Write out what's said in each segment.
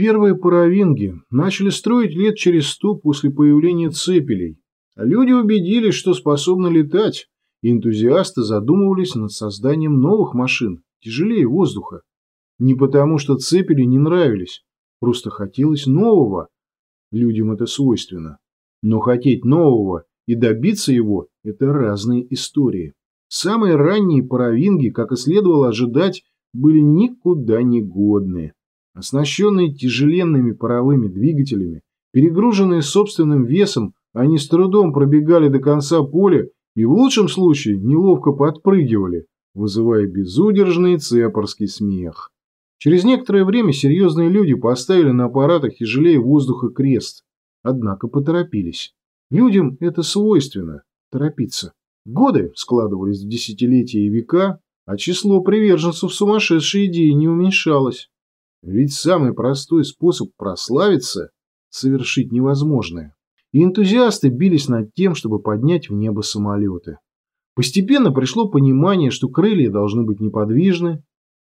Первые паровинги начали строить лет через сто после появления цепелей. А люди убедились, что способны летать, и энтузиасты задумывались над созданием новых машин, тяжелее воздуха. Не потому, что цепели не нравились, просто хотелось нового. Людям это свойственно. Но хотеть нового и добиться его – это разные истории. Самые ранние паровинги, как и следовало ожидать, были никуда не годные. Оснащенные тяжеленными паровыми двигателями, перегруженные собственным весом, они с трудом пробегали до конца поля и в лучшем случае неловко подпрыгивали, вызывая безудержный цепорский смех. Через некоторое время серьезные люди поставили на аппаратах тяжелее воздуха крест, однако поторопились. Людям это свойственно – торопиться. Годы складывались в десятилетия и века, а число приверженцев сумасшедшей идеи не уменьшалось. Ведь самый простой способ прославиться – совершить невозможное. И энтузиасты бились над тем, чтобы поднять в небо самолеты. Постепенно пришло понимание, что крылья должны быть неподвижны.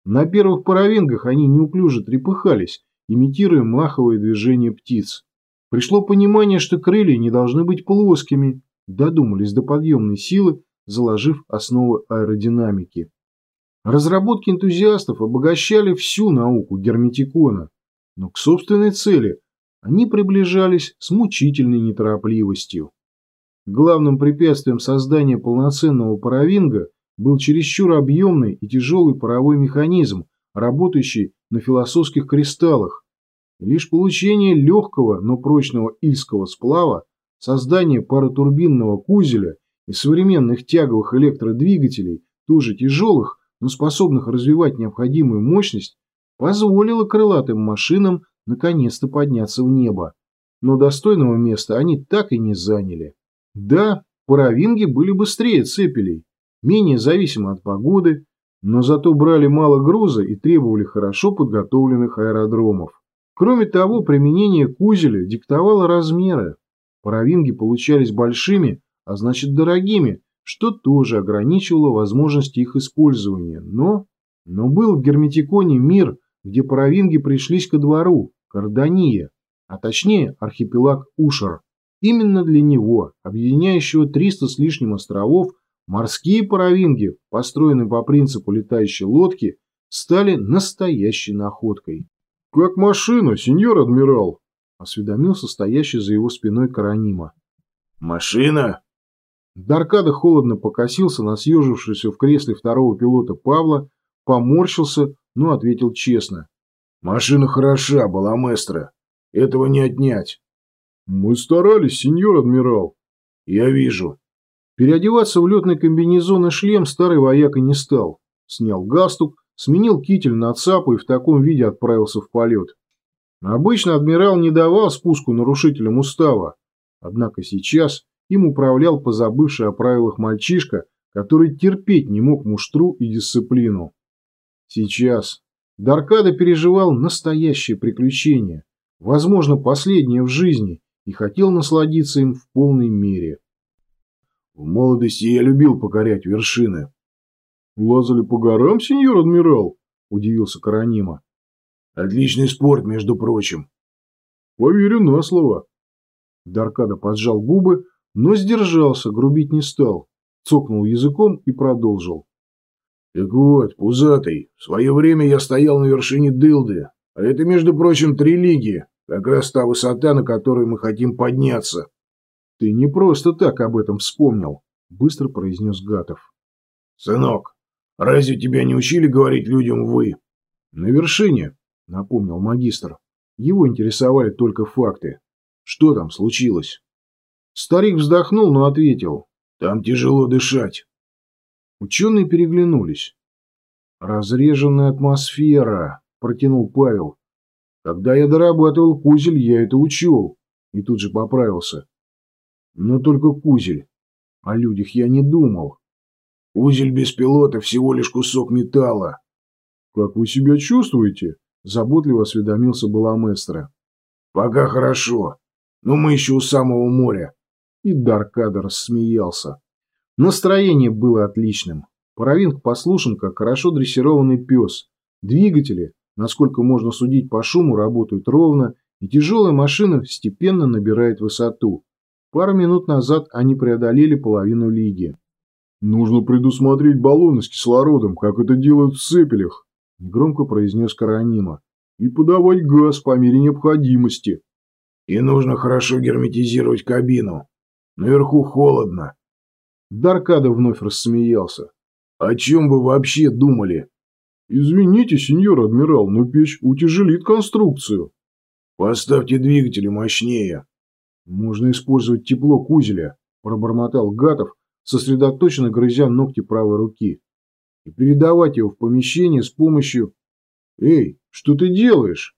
На первых паровингах они неуклюже трепыхались, имитируя маховые движения птиц. Пришло понимание, что крылья не должны быть плоскими. Додумались до подъемной силы, заложив основы аэродинамики. Разработки энтузиастов обогащали всю науку герметикона, но к собственной цели они приближались с мучительной неторопливостью. Главным препятствием создания полноценного паровинга был чересчур объемный и тяжелый паровой механизм, работающий на философских кристаллах. лишь получение легкого, но прочного ильского сплава, создание паротурбинного кузеля и современных тяговых электродвигателей, тоже тяжелых, но способных развивать необходимую мощность, позволило крылатым машинам наконец-то подняться в небо. Но достойного места они так и не заняли. Да, паровинги были быстрее цепелей, менее зависимы от погоды, но зато брали мало груза и требовали хорошо подготовленных аэродромов. Кроме того, применение кузеля диктовало размеры. Паровинги получались большими, а значит дорогими, что тоже ограничивало возможности их использования. Но, но был в Герметиконе мир, где паровинги пришлись ко двору, Кардания, а точнее архипелаг Ушар. Именно для него, объединяющего 300 с лишним островов, морские паровинги, построенные по принципу летающей лодки, стали настоящей находкой. «Как машина, сеньор адмирал!» – осведомился стоящий за его спиной Каранима. «Машина?» Даркада холодно покосился на съежившегося в кресле второго пилота Павла, поморщился, но ответил честно. «Машина хороша, Баламестро. Этого не отнять». «Мы старались, сеньор адмирал». «Я вижу». Переодеваться в летный комбинезон и шлем старый вояка не стал. Снял галстук, сменил китель на цапу и в таком виде отправился в полет. Обычно адмирал не давал спуску нарушителям устава, однако сейчас им управлял позабывший о правилах мальчишка, который терпеть не мог муштру и дисциплину. Сейчас Даркада переживал настоящее приключение, возможно, последнее в жизни, и хотел насладиться им в полной мере. В молодости я любил покорять вершины. Лазали по горам, сеньор адмирал? Удивился Каранима. Отличный спорт, между прочим. Поверю на слово. Даркада поджал губы, но сдержался, грубить не стал. Цокнул языком и продолжил. Так вот, пузатый, в свое время я стоял на вершине дылды, а это, между прочим, три лиги, как раз та высота, на которую мы хотим подняться. Ты не просто так об этом вспомнил, быстро произнес Гатов. Сынок, разве тебя не учили говорить людям «вы»? На вершине, напомнил магистр. Его интересовали только факты. Что там случилось? Старик вздохнул, но ответил. Там тяжело дышать. Ученые переглянулись. «Разреженная атмосфера», – протянул Павел. «Когда я дорабатывал кузель, я это учел». И тут же поправился. «Но только кузель. О людях я не думал». «Кузель без пилота всего лишь кусок металла». «Как вы себя чувствуете?» – заботливо осведомился Баламестро. «Пока хорошо. Но мы еще у самого моря. И Даркадер рассмеялся. Настроение было отличным. Паровинг послушен, как хорошо дрессированный пес. Двигатели, Насколько можно судить по шуму, работают ровно, и тяжелая машина степенно набирает высоту. Пару минут назад они преодолели половину лиги. «Нужно предусмотреть баллоны с кислородом, как это делают в цепелях», – негромко произнес Каранима, – «и подавать газ по мере необходимости». «И нужно хорошо герметизировать кабину. Наверху холодно». Даркадо вновь рассмеялся. «О чем вы вообще думали?» «Извините, сеньор адмирал, но печь утяжелит конструкцию». «Поставьте двигатели мощнее». «Можно использовать тепло кузеля», – пробормотал Гатов, сосредоточенно грызя ногти правой руки. «И передавать его в помещение с помощью...» «Эй, что ты делаешь?»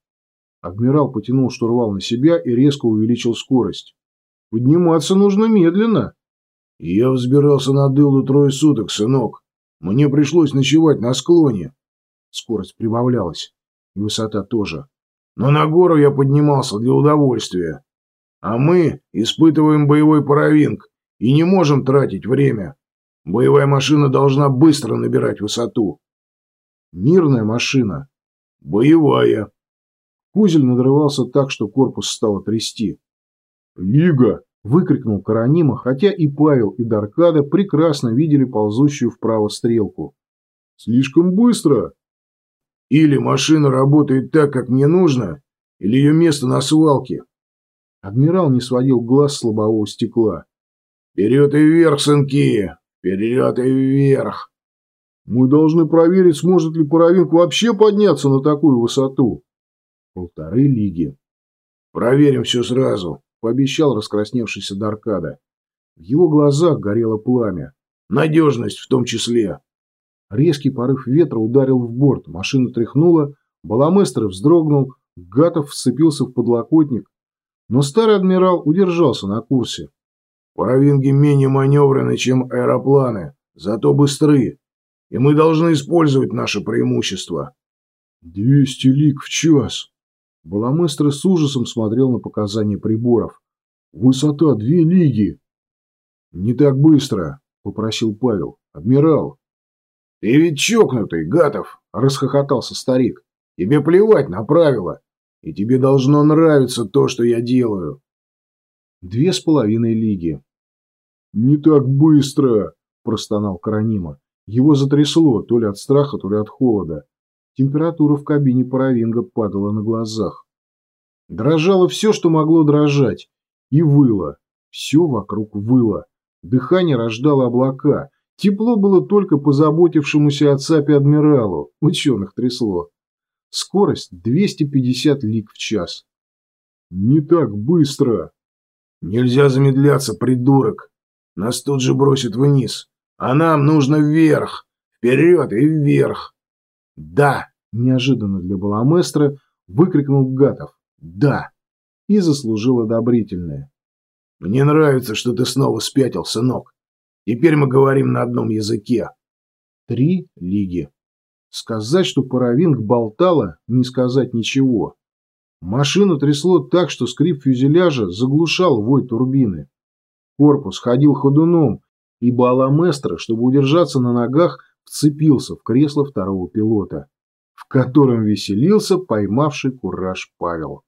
Адмирал потянул штурвал на себя и резко увеличил скорость. «Подниматься нужно медленно». «Я взбирался на дылду трое суток, сынок. Мне пришлось ночевать на склоне». Скорость прибавлялась. И высота тоже. Но на гору я поднимался для удовольствия. А мы испытываем боевой паровинг и не можем тратить время. Боевая машина должна быстро набирать высоту. Мирная машина. Боевая. Кузель надрывался так, что корпус стало трясти. «Лига!» – выкрикнул Каранима, хотя и Павел, и Даркада прекрасно видели ползущую вправо стрелку. «Слишком быстро!» Или машина работает так, как мне нужно, или ее место на свалке. Адмирал не сводил глаз с лобового стекла. «Вперед и вверх, сынки! Вперед и вверх!» «Мы должны проверить, сможет ли Паровинг вообще подняться на такую высоту». «Полторы лиги». «Проверим все сразу», — пообещал раскрасневшийся Даркада. В его глазах горело пламя. «Надежность в том числе». Резкий порыв ветра ударил в борт, машина тряхнула, Баламестр вздрогнул, Гатов вцепился в подлокотник, но старый адмирал удержался на курсе. «Паровинги менее маневренны, чем аэропланы, зато быстры, и мы должны использовать наше преимущество». «Двести лиг в час!» Баламестр с ужасом смотрел на показания приборов. «Высота две лиги!» «Не так быстро!» — попросил Павел. «Адмирал, «Ты ведь чокнутый, Гатов!» – расхохотался старик. «Тебе плевать на правила, и тебе должно нравиться то, что я делаю». Две с половиной лиги. «Не так быстро!» – простонал Каранима. Его затрясло то ли от страха, то ли от холода. Температура в кабине паровинга падала на глазах. Дрожало все, что могло дрожать, и выло. Все вокруг выло. Дыхание рождало облака – Тепло было только позаботившемуся о ЦАПе адмиралу, ученых трясло. Скорость 250 лиг в час. Не так быстро. Нельзя замедляться, придурок. Нас тут же бросит вниз. А нам нужно вверх. Вперед и вверх. Да, неожиданно для Баламестра выкрикнул Гатов. Да. И заслужил одобрительное. Мне нравится, что ты снова спятил, сынок. Теперь мы говорим на одном языке. Три лиги. Сказать, что паровинг болтала, не сказать ничего. Машину трясло так, что скрип фюзеляжа заглушал вой турбины. Корпус ходил ходуном, и Баламестро, чтобы удержаться на ногах, вцепился в кресло второго пилота, котором веселился поймавший кураж Павел.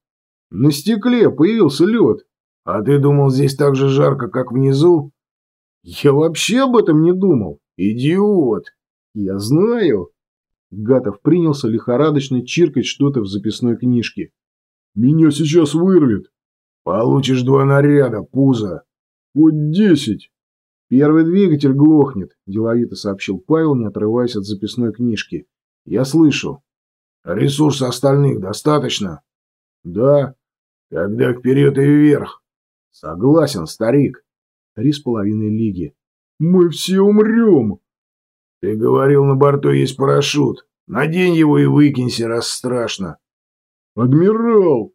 На стекле появился лед. А ты думал, здесь так же жарко, как внизу? Я вообще об этом не думал. Идиот. Я знаю. Гатов принялся лихорадочно чиркать что-то в записной книжке. Меня сейчас вырвет. Получишь два наряда, пузо. Вот десять. Первый двигатель глохнет, деловито сообщил Павел, не отрываясь от записной книжки. Я слышу. Ресурса остальных достаточно? Да. Тогда вперед и вверх. Согласен, старик три с половиной лиги. «Мы все умрем!» «Ты говорил, на борту есть парашют. Надень его и выкинься, раз страшно». «Адмирал!»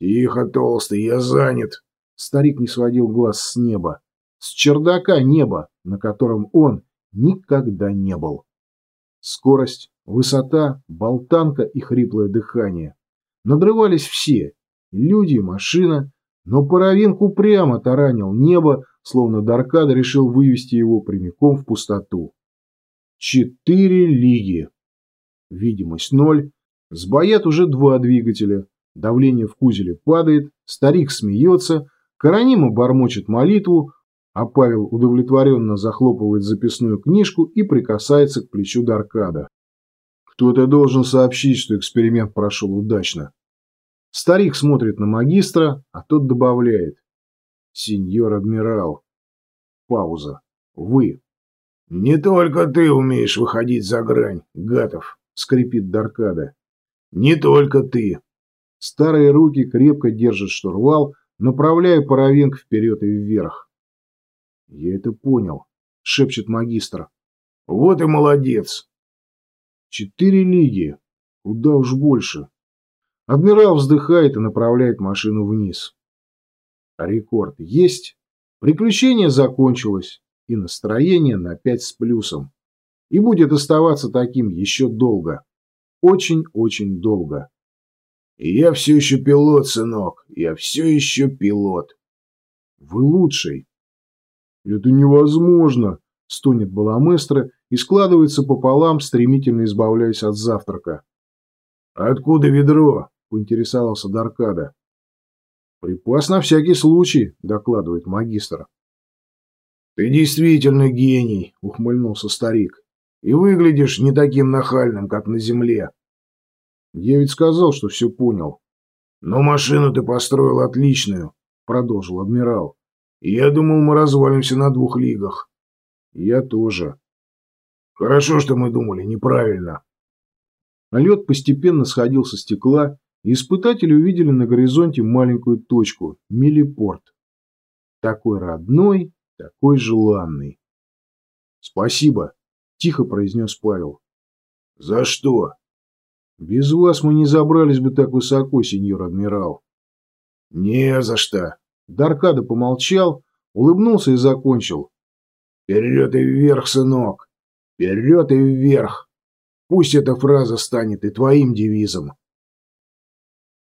«Тихо, толстый, я занят». Старик не сводил глаз с неба. С чердака неба, на котором он никогда не был. Скорость, высота, болтанка и хриплое дыхание. Надрывались все – люди, машина, но Паровинку прямо таранил небо, словно Даркад решил вывести его прямиком в пустоту. Четыре лиги. Видимость ноль, Сбоят уже два двигателя. Давление в кузеле падает, старик смеется, Каранима бормочет молитву, а Павел удовлетворенно захлопывает записную книжку и прикасается к плечу Даркада. Кто-то должен сообщить, что эксперимент прошел удачно. Старик смотрит на магистра, а тот добавляет. Сеньор адмирал. Пауза. Вы. Не только ты умеешь выходить за грань, Гатов, скрипит Даркада. Не только ты. Старые руки крепко держат штурвал, направляя паровинг вперед и вверх. «Я это понял», — шепчет магистр. «Вот и молодец!» «Четыре лиги. Куда уж больше». Адмирал вздыхает и направляет машину вниз. Рекорд есть. Приключение закончилось, и настроение на пять с плюсом. И будет оставаться таким еще долго. Очень-очень долго. Я все еще пилот, сынок. Я все еще пилот. Вы лучший. Это невозможно, стонет Баламестро и складывается пополам, стремительно избавляясь от завтрака. Откуда ведро? поинтересовался Даркада. Припас на всякий случай, докладывает магистр. Ты действительно гений, ухмыльнулся старик. И выглядишь не таким нахальным, как на земле. Я ведь сказал, что все понял. Но машину ты построил отличную, продолжил адмирал. Я думал, мы развалимся на двух лигах. Я тоже. Хорошо, что мы думали неправильно. Лед постепенно сходил со стекла, и испытатели увидели на горизонте маленькую точку – милипорт. Такой родной, такой желанный. «Спасибо», – тихо произнес Павел. «За что?» Без вас мы не забрались бы так высоко, сеньор адмирал. Не за что. Даркадо помолчал, улыбнулся и закончил. Вперед и вверх, сынок. Вперед и вверх. Пусть эта фраза станет и твоим девизом.